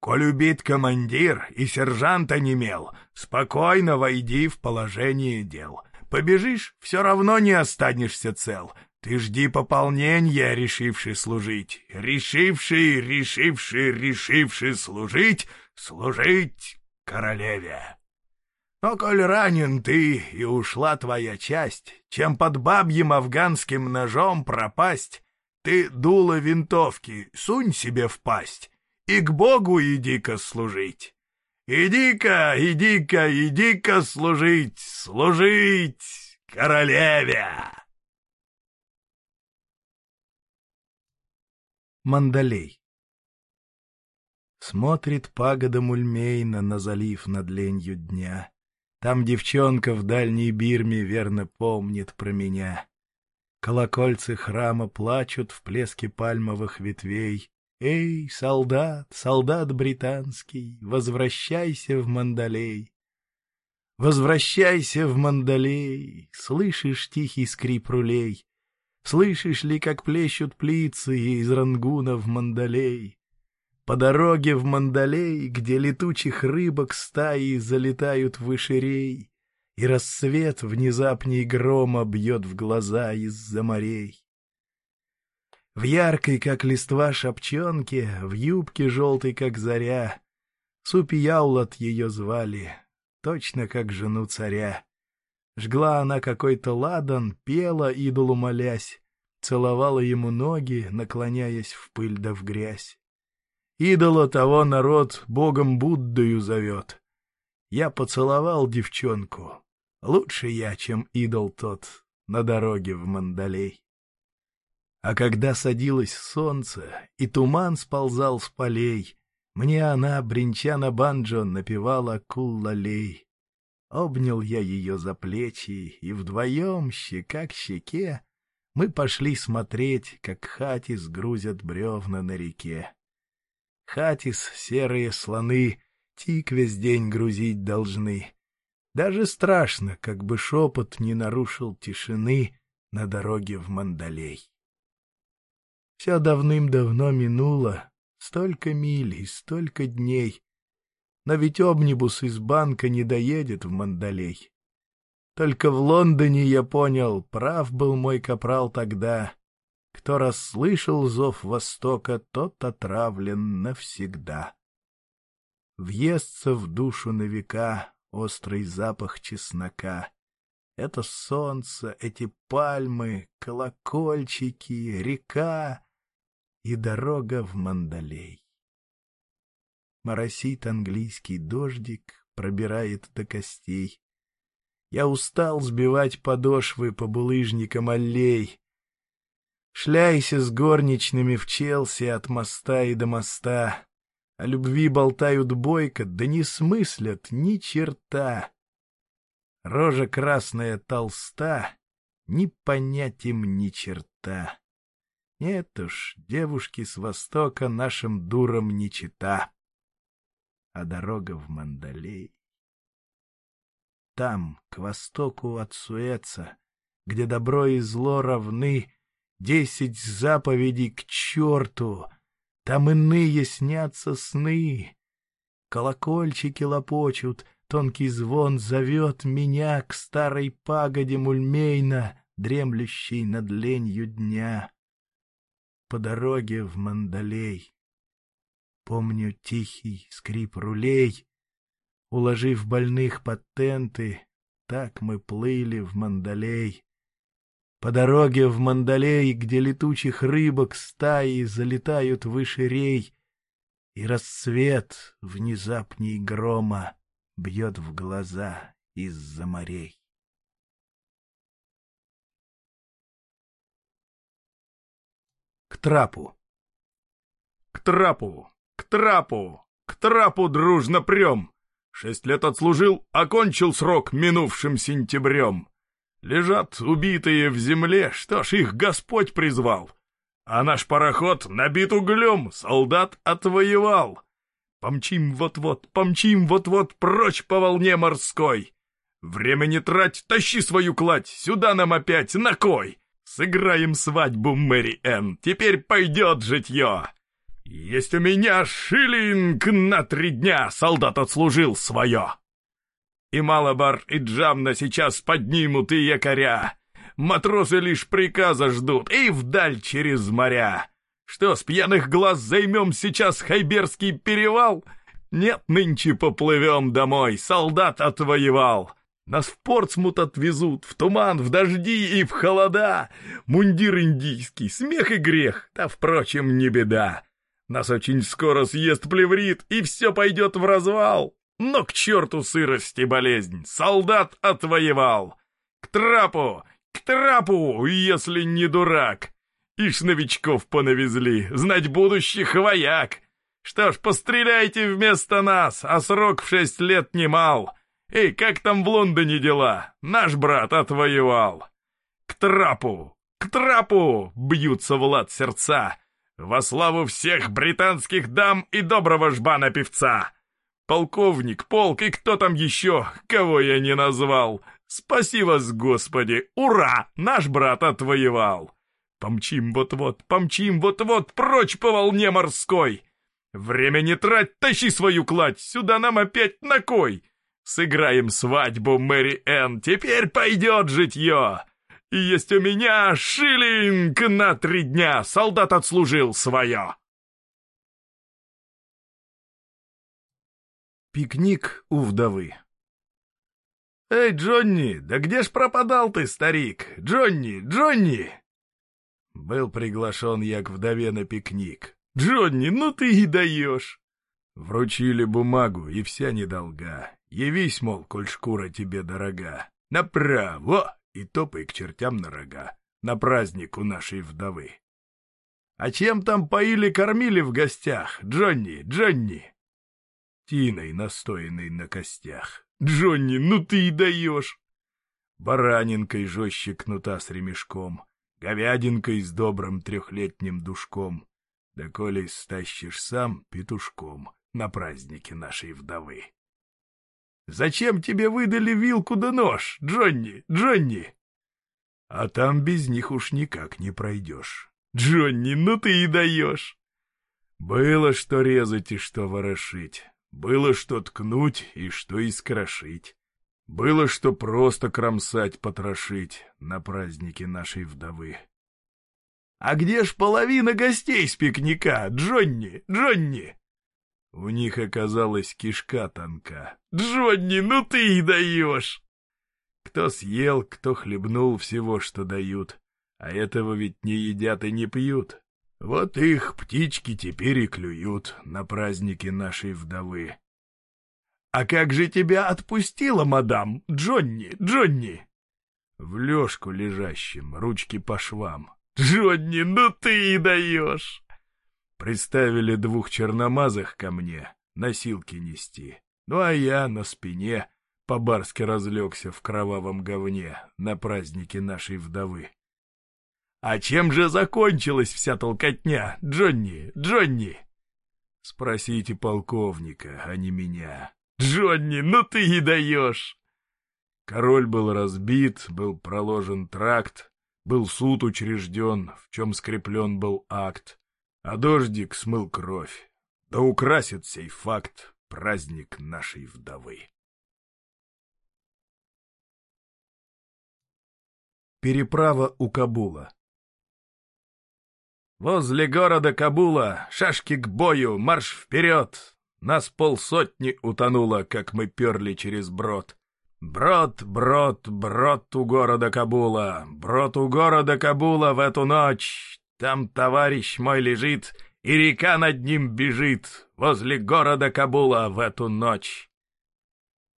[SPEAKER 2] Коль убит командир и сержант онемел, спокойно войди в положение дел. Побежишь, все равно не останешься цел. Ты жди пополнения, решивший служить. Решивший, решивший, решивший служить, служить королеве. Но коль ранен ты и ушла твоя часть, чем под бабьим афганским ножом пропасть, ты дуло винтовки сунь себе в пасть и к Богу иди-ка служить. Иди-ка, иди-ка, иди-ка служить, служить королеве!»
[SPEAKER 1] Мандалей Смотрит пагода Мульмейна на залив над ленью дня. Там девчонка в дальней Бирме верно помнит про меня. Колокольцы храма плачут в плеске пальмовых ветвей. Эй, солдат, солдат британский, возвращайся в Мандалей. Возвращайся в Мандалей, слышишь тихий скрип рулей? Слышишь ли, как плещут плицы из рангуна в Мандалей? По дороге в Мандалей, где летучих рыбок стаи залетают выше рей, И рассвет внезапней грома бьет в глаза из-за морей. В яркой, как листва шапчонке, в юбке желтой, как заря, Супияулат ее звали, точно как жену царя. Жгла она какой-то ладан, пела идолу молясь, Целовала ему ноги, наклоняясь в пыль да в грязь. Идола того народ богом Буддою зовет. Я поцеловал девчонку. Лучше я, чем идол тот на дороге в Мандалей. А когда садилось солнце, и туман сползал с полей, Мне она, бренча на банджо, напевала куллалей. Обнял я ее за плечи, и вдвоем, щека к щеке, Мы пошли смотреть, как хати сгрузят бревна на реке. Хатис, серые слоны, тик весь день грузить должны. Даже страшно, как бы шепот не нарушил тишины на дороге в Мандалей. Все давным-давно минуло, столько миль и столько дней. Но ведь обнибус из банка не доедет в Мандалей. Только в Лондоне я понял, прав был мой капрал тогда. Кто расслышал зов Востока, тот отравлен навсегда. Въестся в душу на века острый запах чеснока. Это солнце, эти пальмы, колокольчики, река и дорога в Мандалей. Моросит английский дождик, пробирает до костей. Я устал сбивать подошвы по булыжникам аллей. Шляйся с горничными в Челси от моста и до моста. О любви болтают бойко, да не смыслят ни черта. Рожа красная толста, не понять им ни черта. Нет уж, девушки с востока нашим дурам не чита. А дорога в Мандалей. Там, к востоку от Суэца, где добро и зло равны, десять заповедей к черту, там иные снятся сны. Колокольчики лопочут, тонкий звон зовет меня к старой пагоде мульмейна, дремлющей над ленью дня по дороге в Мандалей. Помню тихий скрип рулей, уложив больных под тенты, так мы плыли в Мандалей. По дороге в Мандалей, где летучих рыбок стаи залетают выше рей, и рассвет внезапней грома бьет в глаза из-за морей. К трапу.
[SPEAKER 2] К трапу, к трапу, к трапу дружно прем. Шесть лет отслужил, окончил срок минувшим сентябрем. Лежат убитые в земле, что ж их Господь призвал. А наш пароход набит углем, солдат отвоевал. Помчим вот-вот, помчим вот-вот прочь по волне морской. Время не трать, тащи свою кладь, сюда нам опять, на кой? Сыграем свадьбу, Мэри Энн, теперь пойдет житье. Есть у меня шиллинг на три дня, солдат отслужил свое. И Малабар, и Джамна сейчас поднимут и якоря. Матросы лишь приказа ждут, и вдаль через моря. Что, с пьяных глаз займем сейчас Хайберский перевал? Нет, нынче поплывем домой, солдат отвоевал. Нас в Портсмут отвезут, в туман, в дожди и в холода. Мундир индийский, смех и грех, да, впрочем, не беда. Нас очень скоро съест плеврит, и все пойдет в развал. Но к черту сырость и болезнь, солдат отвоевал. К трапу, к трапу, если не дурак. Ишь новичков понавезли, знать будущих вояк. Что ж, постреляйте вместо нас, а срок в шесть лет немал. Эй, как там в Лондоне дела? Наш брат отвоевал. К трапу, к трапу бьются в лад сердца. Во славу всех британских дам и доброго жбана-певца. Полковник, полк и кто там еще, кого я не назвал. Спаси вас, Господи! Ура! Наш брат отвоевал. Помчим вот-вот, помчим вот-вот прочь по волне морской. Время не трать, тащи свою кладь, сюда нам опять на кой? Сыграем свадьбу, Мэри Энн, теперь пойдет житье. И есть у меня шиллинг на три дня, солдат отслужил свое.
[SPEAKER 1] Пикник у вдовы
[SPEAKER 2] «Эй, Джонни, да где ж пропадал ты, старик? Джонни, Джонни!»
[SPEAKER 1] Был приглашен я к вдове на пикник.
[SPEAKER 2] «Джонни, ну ты и даешь!»
[SPEAKER 1] Вручили бумагу, и вся недолга. Явись, мол, коль шкура тебе дорога. Направо! И топай к чертям на рога. На праздник у нашей вдовы. А чем там поили-кормили в гостях, Джонни, Джонни? Тиной, настоянной на костях.
[SPEAKER 2] Джонни, ну ты и даешь!
[SPEAKER 1] Баранинкой жестче кнута с ремешком, говядинкой с добрым трехлетним душком. Да коли стащишь сам петушком на празднике нашей вдовы.
[SPEAKER 2] Зачем тебе выдали вилку да нож, Джонни, Джонни? А там без них уж никак не пройдешь. Джонни, ну ты и даешь. Было что резать и что ворошить. Было что ткнуть и что искрошить. Было что просто кромсать, потрошить на празднике нашей вдовы. «А где ж половина гостей с пикника? Джонни! Джонни!» У них оказалась кишка тонка. «Джонни, ну ты и даешь!» Кто съел, кто хлебнул всего, что дают. А этого ведь не едят и не пьют. Вот их птички теперь и клюют на празднике нашей вдовы. «А как же тебя отпустила, мадам? Джонни, Джонни!» В лёжку лежащим, ручки по швам. «Джонни, ну ты и даешь!» Приставили двух черномазых ко мне, носилки нести. Ну а я на спине по-барски разлегся в кровавом говне на празднике нашей вдовы. «А чем же закончилась вся толкотня, Джонни, Джонни?» «Спросите полковника, а не меня». «Джонни, ну ты и даешь!» Король был разбит, был проложен тракт, был суд учрежден, в чем скреплен был акт, а дождик смыл кровь. Да украсит сей факт праздник нашей вдовы.
[SPEAKER 1] Переправа у Кабула
[SPEAKER 2] Возле города Кабула, шашки к бою, марш вперед! Нас полсотни утонуло, как мы перли через брод. Брод, брод, брод у города Кабула, брод у города Кабула в эту ночь. Там товарищ мой лежит, и река над ним бежит, возле города Кабула в эту ночь.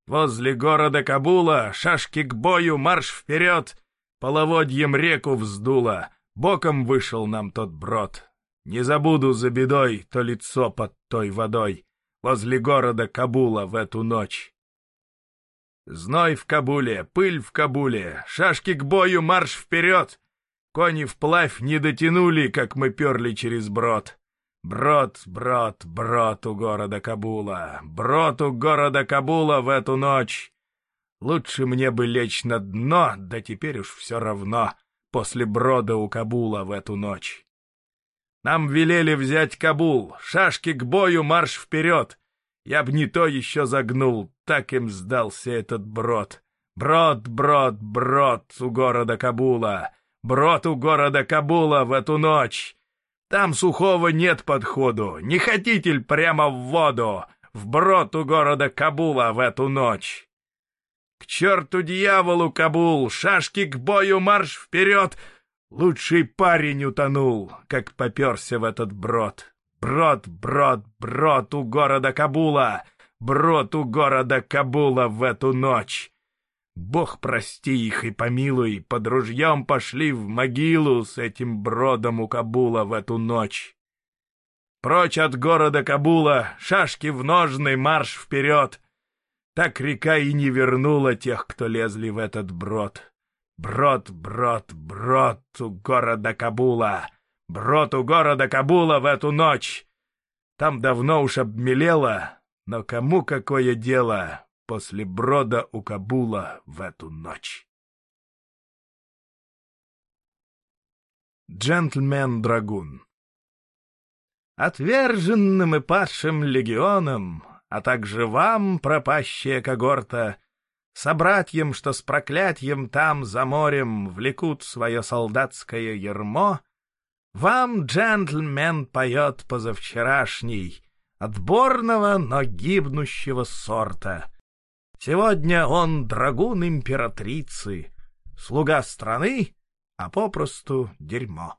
[SPEAKER 2] Возле города Кабула, шашки к бою, марш вперед! Половодьем реку вздуло, боком вышел нам тот брод. Не забуду за бедой то лицо под той водой, возле города Кабула в эту ночь. Зной в Кабуле, пыль в Кабуле, шашки к бою, марш вперед! Кони вплавь не дотянули, как мы перли через брод. Брод, брод, брод у города Кабула, брод у города Кабула в эту ночь. Лучше мне бы лечь на дно, да теперь уж все равно, после брода у Кабула в эту ночь. Нам велели взять Кабул, шашки к бою, марш вперед. Я б не то еще загнул, так им сдался этот брод. Брод, брод, брод у города Кабула, брод у города Кабула в эту ночь. Там сухого нет подходу, не хотите прямо в воду, в брод у города Кабула в эту ночь? К черту дьяволу, Кабул, шашки к бою, марш вперед! Лучший парень утонул, как поперся в этот брод. Брод, брод, брод у города Кабула! Брод у города Кабула в эту ночь! Бог прости их и помилуй, под ружьем пошли в могилу с этим бродом у Кабула в эту ночь. Прочь от города Кабула, шашки в ножны, марш вперед! Так река и не вернула тех, кто лезли в этот брод. Брод, брод, брод у города Кабула! Брод у города Кабула в эту ночь! Там давно уж обмелело, но кому какое дело после брода у Кабула в эту ночь?
[SPEAKER 1] Джентльмен-драгун Отверженным и падшим легионам, а также вам, пропащая когорта, собратьям, что с проклятьем там за морем влекут свое солдатское ермо, вам, джентльмен, поет позавчерашний, отборного, но гибнущего сорта. Сегодня он драгун императрицы, слуга страны, а попросту дерьмо.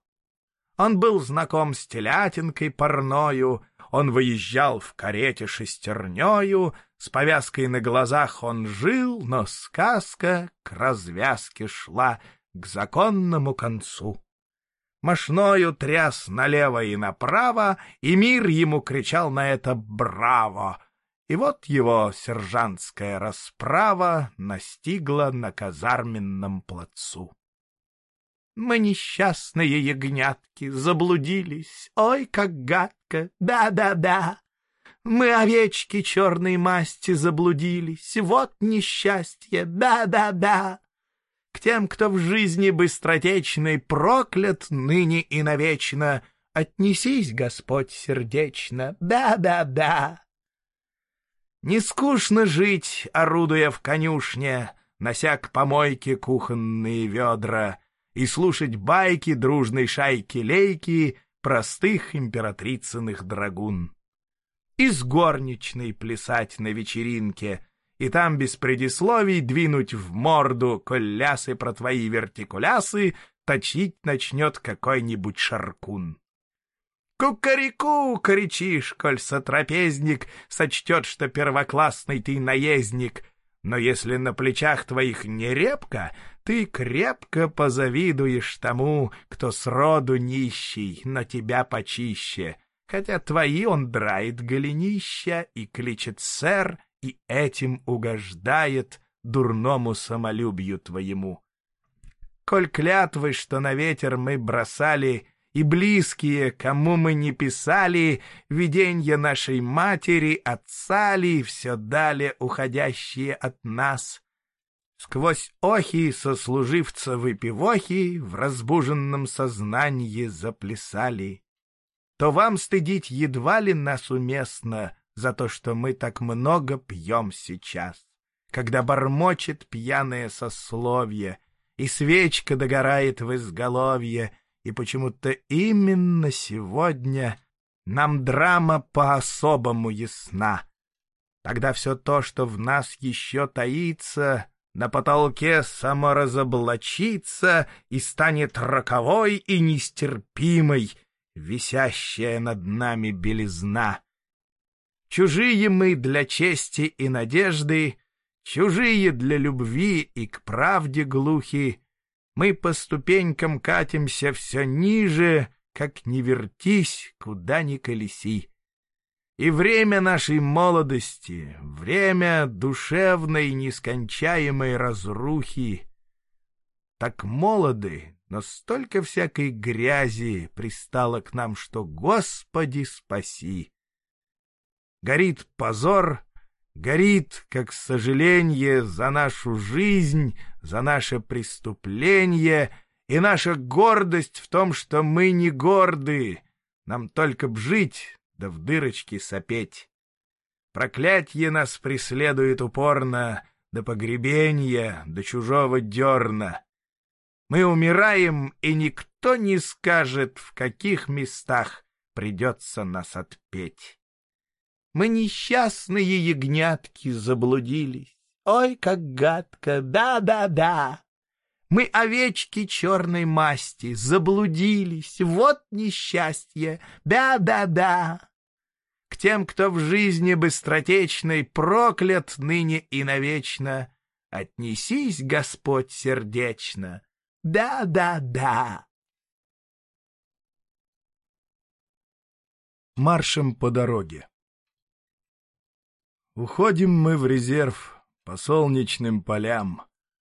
[SPEAKER 1] Он был знаком с телятинкой парною, он выезжал в карете шестернёю, с повязкой на глазах он жил, но сказка к развязке шла к законному концу мошною тряс налево и направо, и мир ему кричал на это «Браво!». И вот его сержантская расправа настигла на казарменном плацу. Мы несчастные ягнятки заблудились, ой, как гадко, да-да-да. Мы овечки черной масти заблудились, вот несчастье, да-да-да. К тем, кто в жизни быстротечной проклят ныне и навечно, Отнесись, Господь, сердечно, да-да-да. Не скучно жить, орудуя в конюшне, Нося к помойке кухонные ведра, И слушать байки дружной шайки-лейки Простых императрицыных драгун. Из горничной плясать на вечеринке — и там без предисловий двинуть в морду колясы про твои вертикулясы точить начнет какой-нибудь шаркун. Кукареку кричишь, коль сотрапезник сочтет, что первоклассный ты наездник, но если на плечах твоих не репка, ты крепко позавидуешь тому, кто сроду нищий, но тебя почище, хотя твои он драет голенища и кличет сэр, и этим угождает дурному самолюбию твоему. Коль клятвы, что на ветер мы бросали, и близкие, кому мы не писали, виденья нашей матери, отца ли, все далее уходящие от нас. Сквозь охи сослуживца выпивохи в разбуженном сознании заплясали. То вам стыдить едва ли нас уместно, за то, что мы так много пьем сейчас, когда бормочет пьяное сословие, и свечка догорает в изголовье, и почему-то именно сегодня нам драма по-особому ясна. Тогда все то, что в нас еще таится, на потолке саморазоблачится и станет роковой и нестерпимой, висящая над нами белизна. Чужие мы для чести и надежды, Чужие для любви и к правде глухи. Мы по ступенькам катимся все ниже, Как не вертись, куда ни колеси. И время нашей молодости, время душевной нескончаемой разрухи. Так молоды, но столько всякой грязи пристало к нам, что, Господи, спаси! горит позор, горит, как сожаление за нашу жизнь, за наше преступление и наша гордость в том, что мы не горды, нам только б жить, да в дырочки сопеть. Проклятье нас преследует упорно, до погребения, до чужого дерна. Мы умираем, и никто не скажет, в каких местах придется нас отпеть. Мы несчастные ягнятки заблудились. Ой, как гадко, да-да-да. Мы овечки черной масти заблудились. Вот несчастье, да-да-да. К тем, кто в жизни быстротечной проклят ныне и навечно, Отнесись, Господь, сердечно, да-да-да.
[SPEAKER 2] Маршем по дороге Уходим мы в резерв по солнечным полям.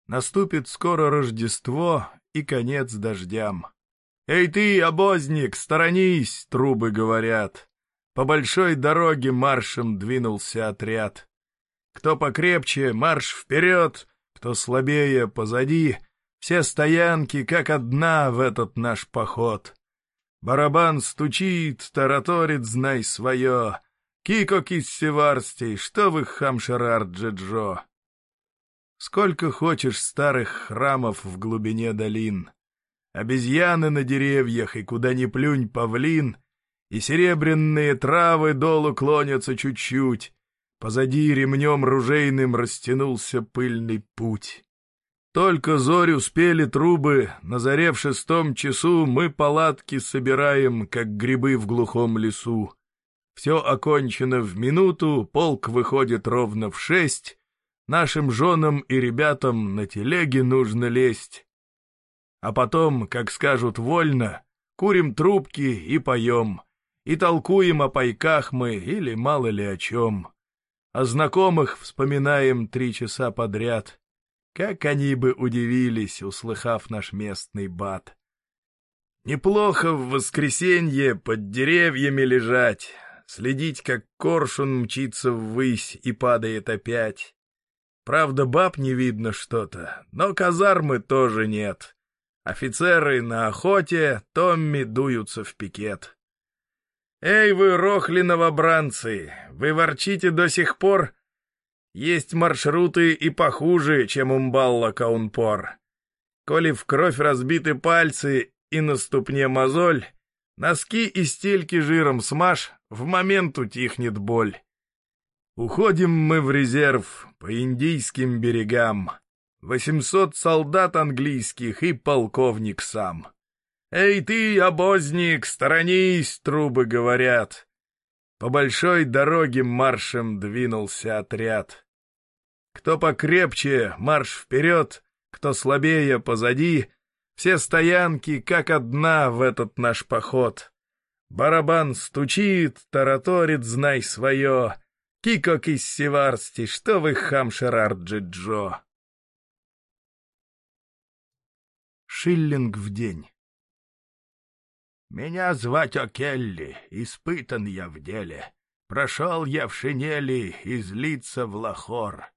[SPEAKER 2] Наступит скоро Рождество и конец дождям. «Эй ты, обозник, сторонись!» — трубы говорят. По большой дороге маршем двинулся отряд. Кто покрепче, марш вперед, кто слабее, позади. Все стоянки, как одна в этот наш поход. Барабан стучит, тараторит, знай свое. Кико Киссеварстей, что вы, Хамшарар Джеджо? Сколько хочешь старых храмов в глубине долин, Обезьяны на деревьях, и куда ни плюнь павлин, И серебряные травы долу клонятся чуть-чуть, Позади ремнем ружейным растянулся пыльный путь. Только зорь успели трубы, на заре в шестом часу Мы палатки собираем, как грибы в глухом лесу. Все окончено в минуту, полк выходит ровно в шесть. Нашим женам и ребятам на телеге нужно лезть. А потом, как скажут вольно, курим трубки и поем. И толкуем о пайках мы или мало ли о чем. О знакомых вспоминаем три часа подряд. Как они бы удивились, услыхав наш местный бат. Неплохо в воскресенье под деревьями лежать, следить, как коршун мчится ввысь и падает опять.
[SPEAKER 1] Правда, баб не видно что-то, но казармы тоже нет. Офицеры на охоте, Томми дуются в пикет. «Эй вы, рохли новобранцы, вы ворчите до сих пор? Есть маршруты и похуже, чем Умбалла Каунпор. Коли в кровь разбиты пальцы и на ступне мозоль, носки и стельки жиром смажь, в момент утихнет боль. Уходим мы в резерв по индийским берегам. Восемьсот солдат английских и полковник сам. «Эй ты, обозник, сторонись!» — трубы говорят. По большой дороге маршем двинулся отряд. Кто покрепче, марш вперед, кто слабее, позади. Все стоянки, как одна в этот наш поход. Барабан стучит, тараторит, знай свое. Кико киссиварсти, что вы хам Джо. Шиллинг в день. Меня звать О'Келли, испытан я в деле. Прошел я в шинели из лица в лахор.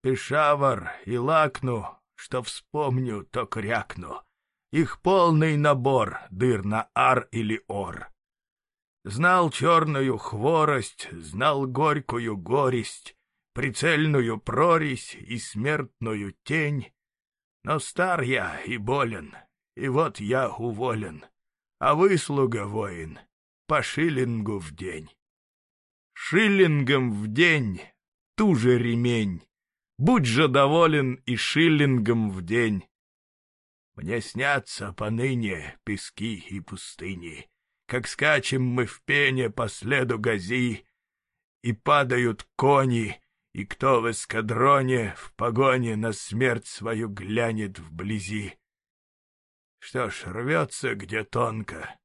[SPEAKER 1] Пешавар и лакну, что вспомню, то крякну. Их полный набор, дыр на ар или ор. Знал черную хворость, знал горькую горесть, Прицельную прорезь и смертную тень. Но стар я и болен, и вот я уволен, А выслуга, воин, по шиллингу в день. Шиллингом в день, ту же ремень, Будь же доволен и шиллингом в день. Мне снятся поныне пески и пустыни, как скачем мы в пене по следу гази, и падают кони, и кто в эскадроне в погоне на смерть свою глянет вблизи. Что ж, рвется где тонко,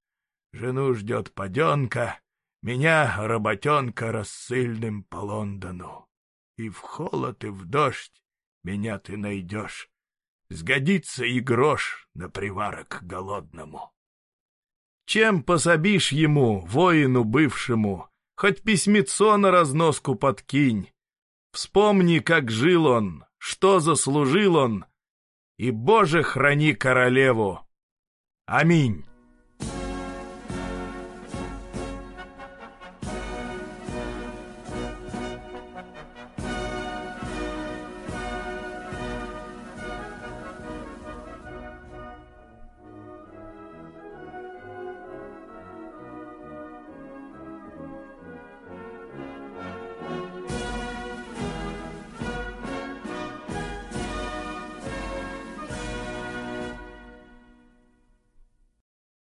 [SPEAKER 1] жену ждет паденка, меня работенка рассыльным по Лондону. И в холод, и в дождь меня ты найдешь. Сгодится и грош на приварок голодному. Чем пособишь ему, воину бывшему, Хоть письмецо на разноску подкинь. Вспомни, как жил он, что заслужил он, И, Боже, храни королеву. Аминь.